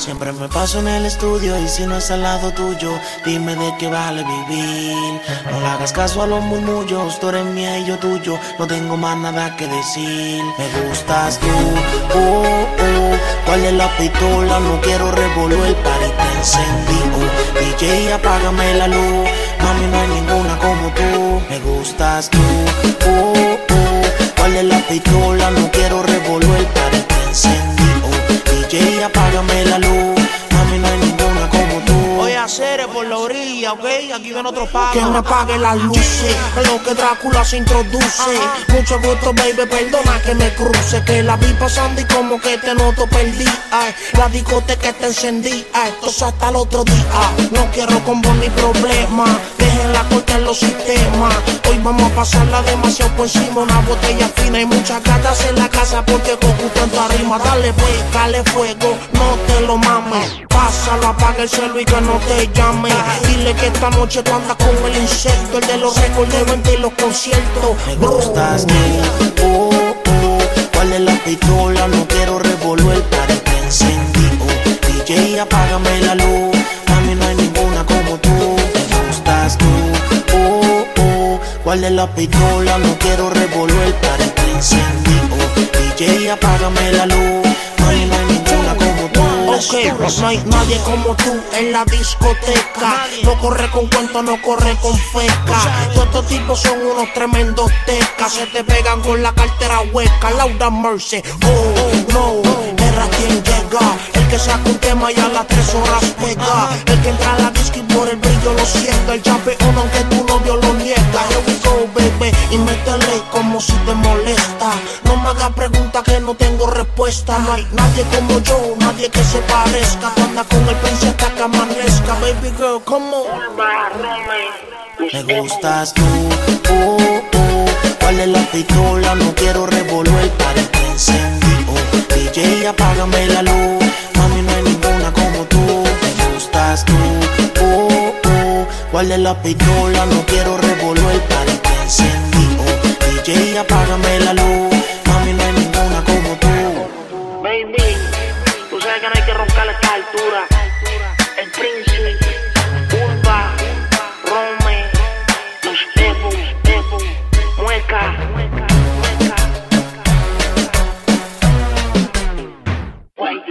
Siempre me paso en el estudio y si no es al lado tuyo, dime de qué vale vivir. No le hagas caso a los murmullos, tú eres mía y yo tuyo, no tengo más nada que decir. Me gustas tú, oh, oh. ¿Cuál es la pistola? No quiero revolver, para te encendí. Oh. DJ, apágame la luz, mami, no hay ninguna como tú. Me gustas tú, oh, oh. ¿Cuál es la pistola? No tú. Por la orilla, ¿ok? Aquí ven otro pago. Que me apague las luces, en lo que Drácula se introduce. Mucho gusto, baby, perdona que me cruce. Que la vi pasando y como que te noto perdí. Ay, la discoteca está encendida, esto hasta el otro día. No quiero con vos ni problema, déjenla cortar los sistemas. Hoy vamos a pasarla demasiado por encima. Una botella fina y muchas gatas en la casa porque Goku tanto arrima. Dale pues, dale fuego, no te lo mames. Pásalo, apaga el celo y que no te llame. Dile que esta noche tú andas con el insecto, el de los récords de los conciertos. Me gustas tú, oh, oh. ¿Cuál es la pistola? No quiero revolver, para te encendí. Oh. DJ, apágame la luz. Mami, no hay ninguna como tú. Me gustas tú, oh, oh. ¿Cuál es la pistola? No quiero revolver, para te encendí. Oh. DJ, apágame la luz. No hay nadie como tú en la discoteca. No corre con cuento, no corre con feca. Todos estos tipos son unos tremendos tecas. Se te pegan con la cartera hueca. Laura Mercy, oh no, era quien llega. El que saca un tema y a las tres horas pega. El que entra a la disco y por el brillo lo sienta. El champion aunque tu novio lo niega. Here we go, baby, y métele como si te molesta. No me hagas preguntas no tengo respuesta. No hay nadie como yo, nadie que se parezca. Andas con el príncipe hasta que amanezca. Baby girl, como. Me gustas tú, oh, oh. ¿Cuál es la pistola? No quiero revolver, para te encendí. Oh. DJ, apágame la luz. Mami, no hay ninguna como tú. Me gustas tú, oh, oh. ¿Cuál es la pistola? No quiero revolver, para te encendí. Oh. DJ, apágame la luz. que no hay que roncar a esta altura. El príncipe, Urba, Rome, los Ebu, Ebu, Mueca. White